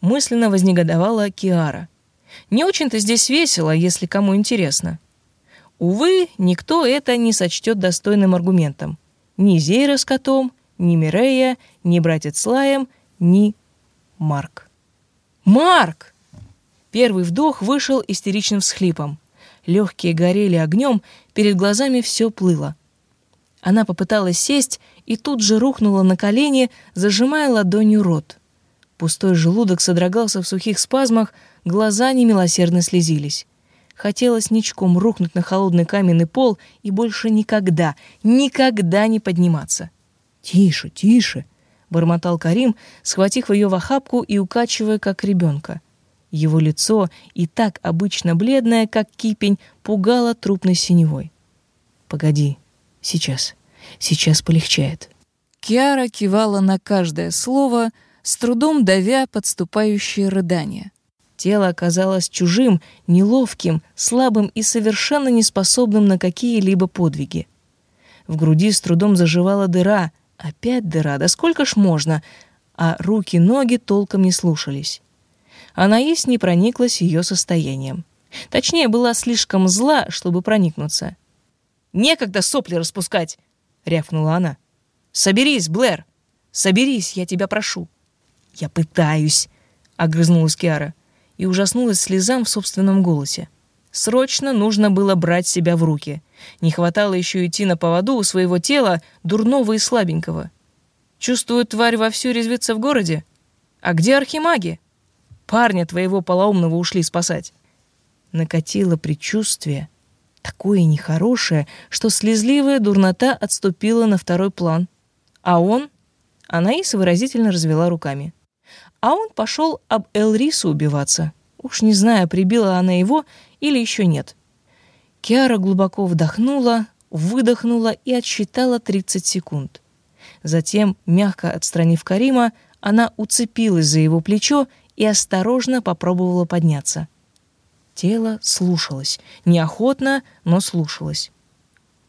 Мысленно вознегодовала Киара. Не очень-то здесь весело, если кому интересно. Увы, никто это не сочтет достойным аргументом. Ни Зейра с котом, ни Мирея, ни братец Лаем, ни Марк. «Марк!» Первый вдох вышел истеричным всхлипом. Легкие горели огнем, перед глазами все плыло. Она попыталась сесть и тут же рухнула на колени, зажимая ладонью рот. Пустой желудок содрогался в сухих спазмах, глаза немилосердно слезились. Хотелось ничком рухнуть на холодный каменный пол и больше никогда, никогда не подниматься. «Тише, тише!» — бормотал Карим, схватив ее в охапку и укачивая, как ребенка. Его лицо, и так обычно бледное, как кипень, пугало трупной синевой. «Погоди, сейчас». Сейчас полегчает. Киара кивала на каждое слово, с трудом давя подступающие рыдания. Тело оказалось чужим, неловким, слабым и совершенно неспособным на какие-либо подвиги. В груди с трудом заживала дыра. Опять дыра, да сколько ж можно? а руки-ноги толком не слушались. Анаис не прониклась ее состоянием. Точнее, была слишком зла, чтобы проникнуться. «Некогда сопли распускать!» — рявкнула она. «Соберись, Блэр! Соберись, я тебя прошу!» «Я пытаюсь!» — огрызнулась Киара и ужаснулась слезам в собственном голосе. Срочно нужно было брать себя в руки. Не хватало еще идти на поводу у своего тела, дурного и слабенького. Чувствует тварь вовсю резвиться в городе? А где архимаги? Парня твоего полоумного ушли спасать. Накатило предчувствие, такое нехорошее, что слезливая дурнота отступила на второй план. А он... Анаиса выразительно развела руками. А он пошел об Элрису убиваться. Уж не знаю, прибила она его или еще нет. Киара глубоко вдохнула, выдохнула и отсчитала 30 секунд. Затем, мягко отстранив Карима, она уцепилась за его плечо и осторожно попробовала подняться. Тело слушалось, неохотно, но слушалось.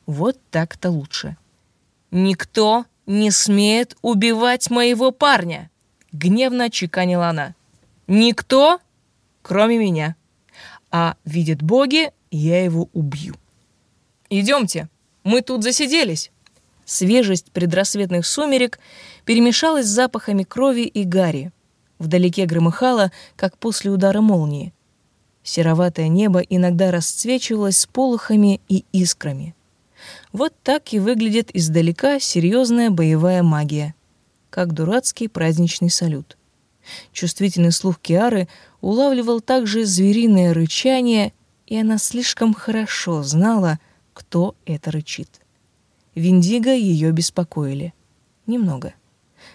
Вот так-то лучше. «Никто не смеет убивать моего парня!» — гневно чеканила она. «Никто, кроме меня. А видят боги, я его убью. Идемте, мы тут засиделись. Свежесть предрассветных сумерек перемешалась с запахами крови и гари. Вдалеке громыхало, как после удара молнии. Сероватое небо иногда расцвечивалось с полохами и искрами. Вот так и выглядит издалека серьезная боевая магия, как дурацкий праздничный салют. Чувствительный слух Киары улавливал также звериное рычание, и она слишком хорошо знала, кто это рычит. Виндиго ее беспокоили. Немного.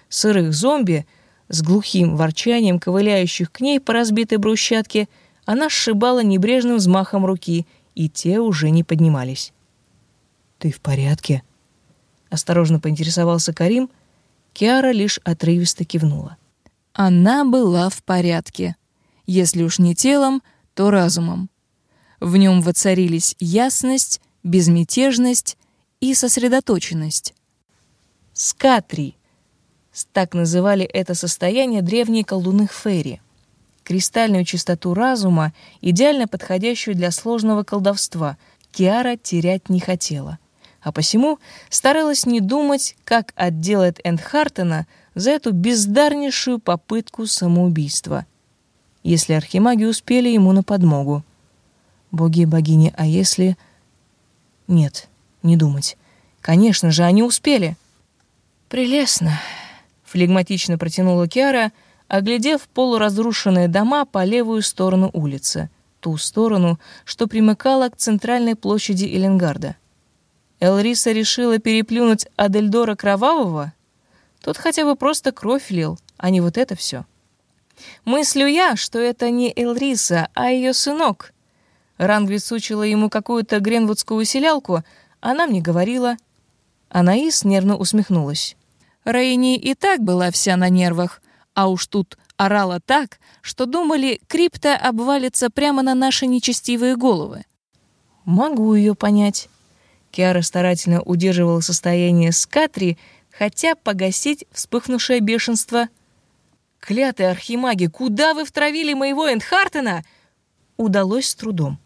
Сырых зомби с глухим ворчанием, ковыляющих к ней по разбитой брусчатке, она сшибала небрежным взмахом руки, и те уже не поднимались. «Ты в порядке?» Осторожно поинтересовался Карим. Киара лишь отрывисто кивнула. Она была в порядке. Если уж не телом, то разумом. В нем воцарились ясность, безмятежность и сосредоточенность. Скатри. Так называли это состояние древние колдуны Фейри. Кристальную чистоту разума, идеально подходящую для сложного колдовства, Киара терять не хотела. А посему старалась не думать, как отделает Эндхартена за эту бездарнейшую попытку самоубийства — если архимаги успели ему на подмогу. Боги и богини, а если... Нет, не думать. Конечно же, они успели. Прелестно, флегматично протянула Киара, оглядев полуразрушенные дома по левую сторону улицы, ту сторону, что примыкала к центральной площади Эленгарда. Элриса решила переплюнуть Адельдора Кровавого? Тот хотя бы просто кровь лил, а не вот это все. Мыслю я, что это не Элриса, а ее сынок. Рангвит сучила ему какую-то гренвудскую селялку, она мне говорила. Анаис нервно усмехнулась. Рейни и так была вся на нервах, а уж тут орала так, что думали, крипта обвалится прямо на наши нечестивые головы. Могу ее понять. Киара старательно удерживала состояние скатри, хотя погасить вспыхнувшее бешенство Клятые архимаги, куда вы втравили моего Эндхартена? Удалось с трудом.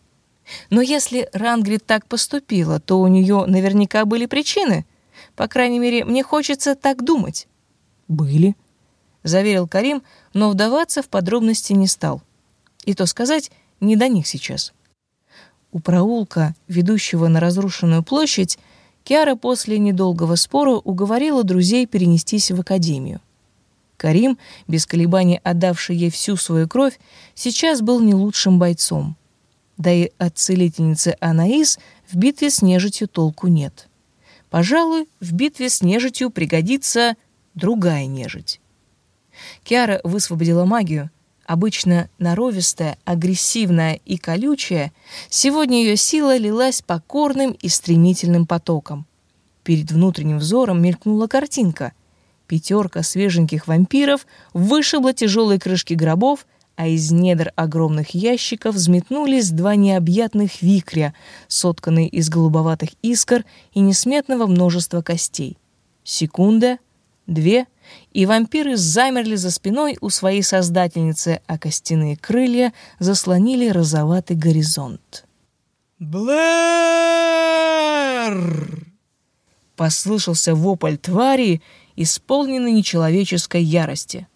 Но если Рангрид так поступила, то у нее наверняка были причины. По крайней мере, мне хочется так думать. Были, заверил Карим, но вдаваться в подробности не стал. И то сказать, не до них сейчас. У проулка, ведущего на разрушенную площадь, Киара после недолгого спора уговорила друзей перенестись в академию. Карим, без колебаний отдавший ей всю свою кровь, сейчас был не лучшим бойцом. Да и от целительницы Анаис в битве с нежитью толку нет. Пожалуй, в битве с нежитью пригодится другая нежить. Киара высвободила магию. Обычно норовистая, агрессивная и колючая, сегодня ее сила лилась покорным и стремительным потоком. Перед внутренним взором мелькнула картинка — Пятерка свеженьких вампиров вышибла тяжелые крышки гробов, а из недр огромных ящиков взметнулись два необъятных викря, сотканные из голубоватых искр и несметного множества костей. Секунда, две, и вампиры замерли за спиной у своей создательницы, а костяные крылья заслонили розоватый горизонт. «Блэр!» Послышался вопль твари, исполненный нечеловеческой ярости.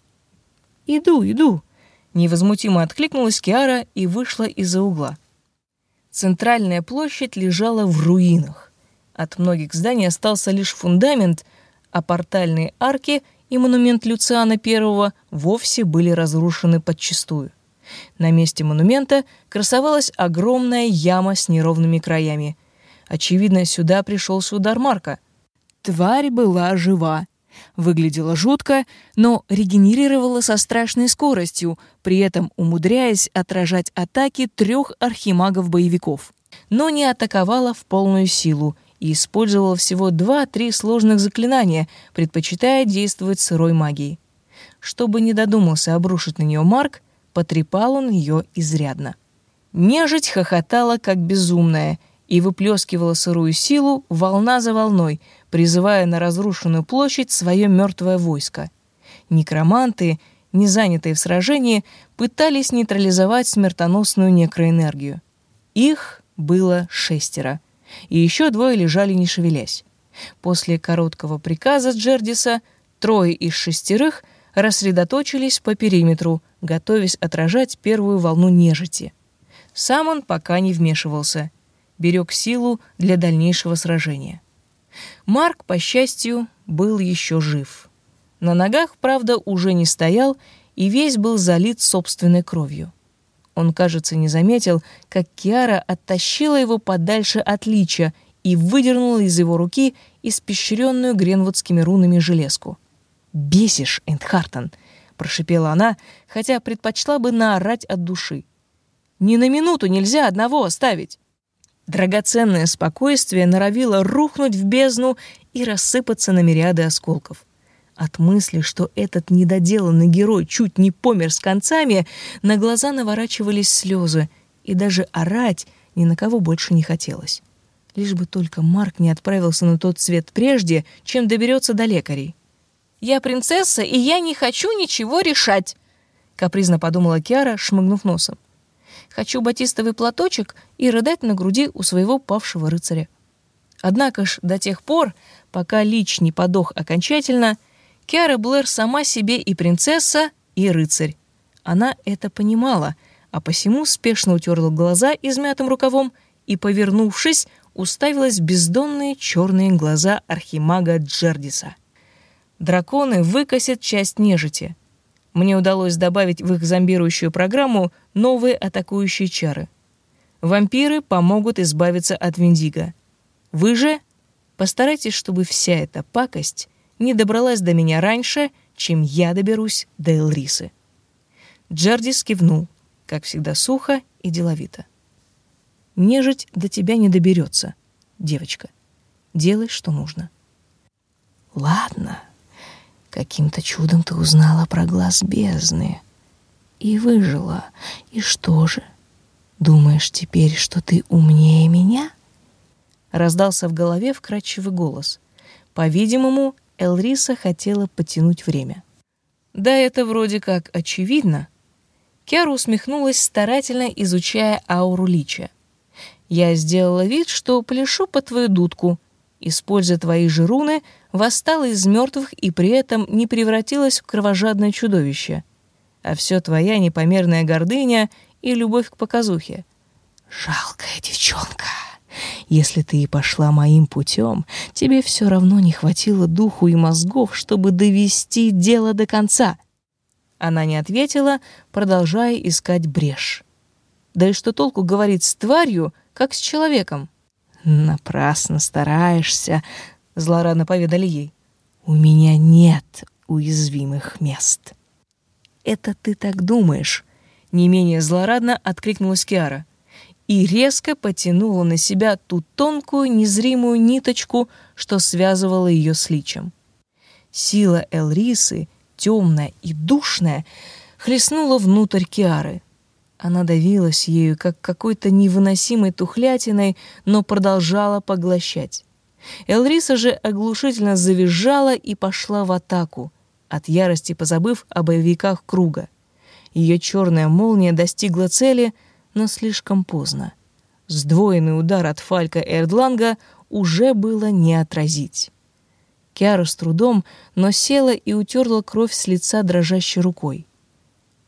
«Иду, иду!» — невозмутимо откликнулась Киара и вышла из-за угла. Центральная площадь лежала в руинах. От многих зданий остался лишь фундамент, а портальные арки и монумент Люциана I вовсе были разрушены подчистую. На месте монумента красовалась огромная яма с неровными краями. Очевидно, сюда пришелся удар Марка. Тварь была жива. Выглядела жутко, но регенерировала со страшной скоростью, при этом умудряясь отражать атаки трех архимагов-боевиков. Но не атаковала в полную силу и использовала всего два-три сложных заклинания, предпочитая действовать сырой магией. Чтобы не додумался обрушить на нее Марк, потрепал он ее изрядно. Нежить хохотала, как безумная, и выплескивала сырую силу волна за волной, призывая на разрушенную площадь свое мертвое войско. Некроманты, не занятые в сражении, пытались нейтрализовать смертоносную некроэнергию. Их было шестеро, и еще двое лежали не шевелясь. После короткого приказа Джердиса трое из шестерых рассредоточились по периметру, готовясь отражать первую волну нежити. Сам он пока не вмешивался, берег силу для дальнейшего сражения. Марк, по счастью, был еще жив. На ногах, правда, уже не стоял и весь был залит собственной кровью. Он, кажется, не заметил, как Киара оттащила его подальше от лича и выдернула из его руки испещренную гренвудскими рунами железку. «Бесишь, Эндхартен!» прошипела она, хотя предпочла бы наорать от души. Ни на минуту нельзя одного оставить. Драгоценное спокойствие норовило рухнуть в бездну и рассыпаться на мириады осколков. От мысли, что этот недоделанный герой чуть не помер с концами, на глаза наворачивались слезы, и даже орать ни на кого больше не хотелось. Лишь бы только Марк не отправился на тот свет прежде, чем доберется до лекарей. Я принцесса, и я не хочу ничего решать», — капризно подумала Киара, шмыгнув носом. «Хочу батистовый платочек и рыдать на груди у своего павшего рыцаря». Однако ж до тех пор, пока Лич не подох окончательно, Киара Блэр сама себе и принцесса, и рыцарь. Она это понимала, а посему спешно утерла глаза измятым рукавом и, повернувшись, уставилась в бездонные черные глаза архимага Джердиса. Драконы выкосят часть нежити. Мне удалось добавить в их зомбирующую программу новые атакующие чары. Вампиры помогут избавиться от Виндиго. Вы же постарайтесь, чтобы вся эта пакость не добралась до меня раньше, чем я доберусь до Элрисы. Джардис кивнул, как всегда сухо и деловито. Нежить до тебя не доберется, девочка. Делай, что нужно. Ладно. Каким-то чудом ты узнала про глаз бездны и выжила. И что же? Думаешь теперь, что ты умнее меня? Раздался в голове вкрадчивый голос. По-видимому, Элриса хотела потянуть время. Да, это вроде как очевидно. Киара усмехнулась, старательно изучая ауру лича. Я сделала вид, что пляшу по твою дудку, используя твои же руны, восстала из мертвых и при этом не превратилась в кровожадное чудовище. А все твоя непомерная гордыня и любовь к показухе. Жалкая девчонка. Если ты и пошла моим путем, тебе все равно не хватило духу и мозгов, чтобы довести дело до конца. Она не ответила, продолжая искать брешь. Да и что толку говорить с тварью, как с человеком? Напрасно стараешься, злорадно поведали ей. У меня нет уязвимых мест. Это ты так думаешь? Не менее злорадно откликнулась Киара и резко потянула на себя ту тонкую незримую ниточку, что связывала ее с личем. Сила Элрисы, темная и душная, хлестнула внутрь Киары. Она давилась ею, как какой-то невыносимой тухлятиной, но продолжала поглощать. Элриса же оглушительно завизжала и пошла в атаку, от ярости позабыв о боевиках круга. Ее черная молния достигла цели, но слишком поздно. Сдвоенный удар от Фалька Эрдланга уже было не отразить. Киара с трудом, но села и утерла кровь с лица дрожащей рукой.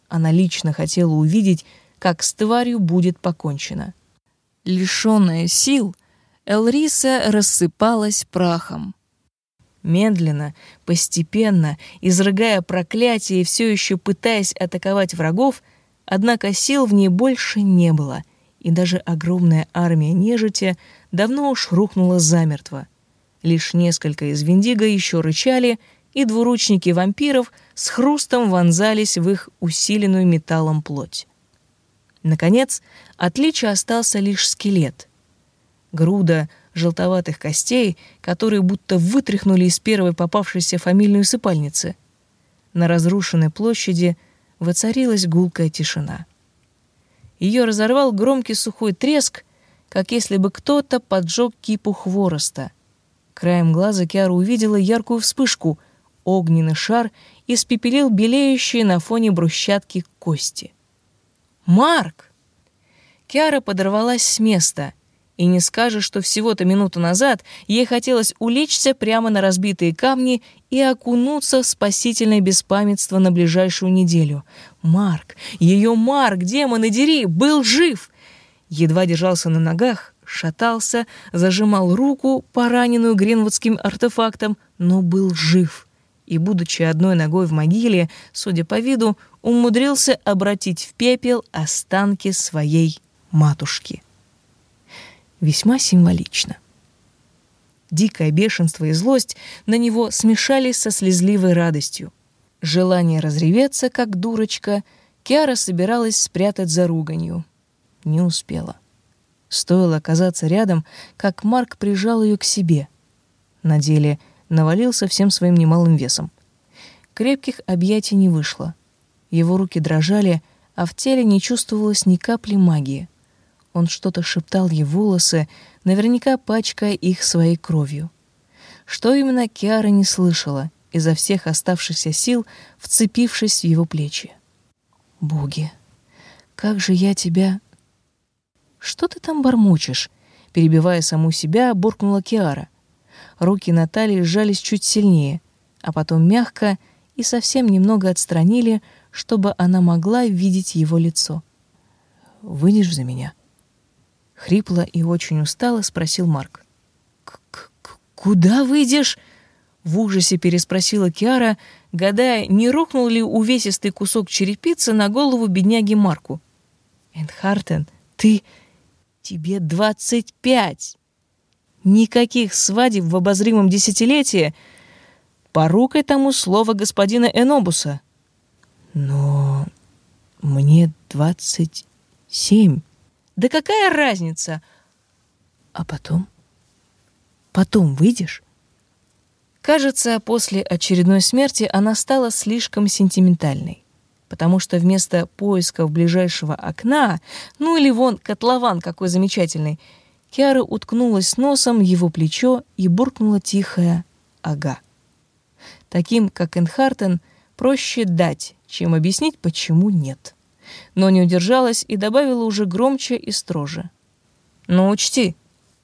Она лично хотела увидеть, как с тварью будет покончено. Лишенная сил, Элриса рассыпалась прахом. Медленно, постепенно, изрыгая проклятие и все еще пытаясь атаковать врагов, однако сил в ней больше не было, и даже огромная армия нежити давно уж рухнула замертво. Лишь несколько из Виндиго еще рычали, и двуручники вампиров с хрустом вонзались в их усиленную металлом плоть. Наконец, от лича остался лишь скелет. Груда желтоватых костей, которые будто вытряхнули из первой попавшейся фамильной усыпальницы. На разрушенной площади воцарилась гулкая тишина. Ее разорвал громкий сухой треск, как если бы кто-то поджег кипу хвороста. Краем глаза Киара увидела яркую вспышку. Огненный шар испепелил белеющие на фоне брусчатки кости. «Марк!» Киара подорвалась с места — и не скажешь, что всего-то минуту назад ей хотелось улечься прямо на разбитые камни и окунуться в спасительное беспамятство на ближайшую неделю. Марк, ее Марк, демоны дери, был жив! Едва держался на ногах, шатался, зажимал руку, пораненную гренвудским артефактом, но был жив. И, будучи одной ногой в могиле, судя по виду, умудрился обратить в пепел останки своей матушки весьма символично. Дикое бешенство и злость на него смешались со слезливой радостью. Желание разреветься, как дурочка, Киара собиралась спрятать за руганью. Не успела. Стоило оказаться рядом, как Марк прижал ее к себе. На деле навалился всем своим немалым весом. Крепких объятий не вышло. Его руки дрожали, а в теле не чувствовалось ни капли магии. Он что-то шептал ей волосы, наверняка пачкая их своей кровью. Что именно Киара не слышала, изо всех оставшихся сил вцепившись в его плечи. «Боги, как же я тебя...» «Что ты там бормочешь?» Перебивая саму себя, буркнула Киара. Руки Натальи сжались чуть сильнее, а потом мягко и совсем немного отстранили, чтобы она могла видеть его лицо. «Выйдешь за меня?» Хрипло и очень устало спросил Марк. «Куда выйдешь?» В ужасе переспросила Киара, гадая, не рухнул ли увесистый кусок черепицы на голову бедняги Марку. «Энхартен, ты... тебе двадцать пять! Никаких свадеб в обозримом десятилетии! Порукой тому слово господина Энобуса!» «Но мне двадцать семь!» Да какая разница? А потом? Потом выйдешь? Кажется, после очередной смерти она стала слишком сентиментальной, потому что вместо поисков ближайшего окна, ну или вон котлован какой замечательный, Киара уткнулась носом в его плечо и буркнула тихое «ага». Таким, как Энхартен, проще дать, чем объяснить, почему нет но не удержалась и добавила уже громче и строже. «Ну, учти,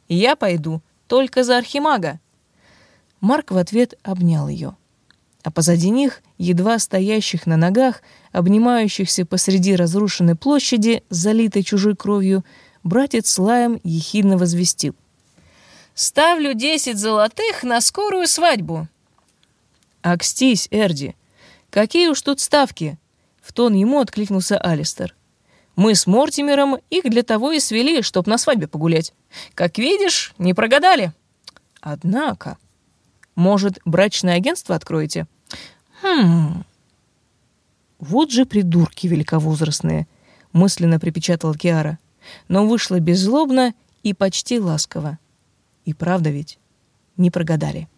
я пойду только за архимага». Марк в ответ обнял ее. А позади них, едва стоящих на ногах, обнимающихся посреди разрушенной площади, залитой чужой кровью, братец Лаем ехидно возвестил. «Ставлю десять золотых на скорую свадьбу». «Акстись, Эрди, какие уж тут ставки?» В тон ему откликнулся Алистер. «Мы с Мортимером их для того и свели, чтоб на свадьбе погулять. Как видишь, не прогадали. Однако, может, брачное агентство откроете?» «Хм...» «Вот же придурки великовозрастные», — мысленно припечатал Киара, но вышла беззлобно и почти ласково. И правда ведь не прогадали.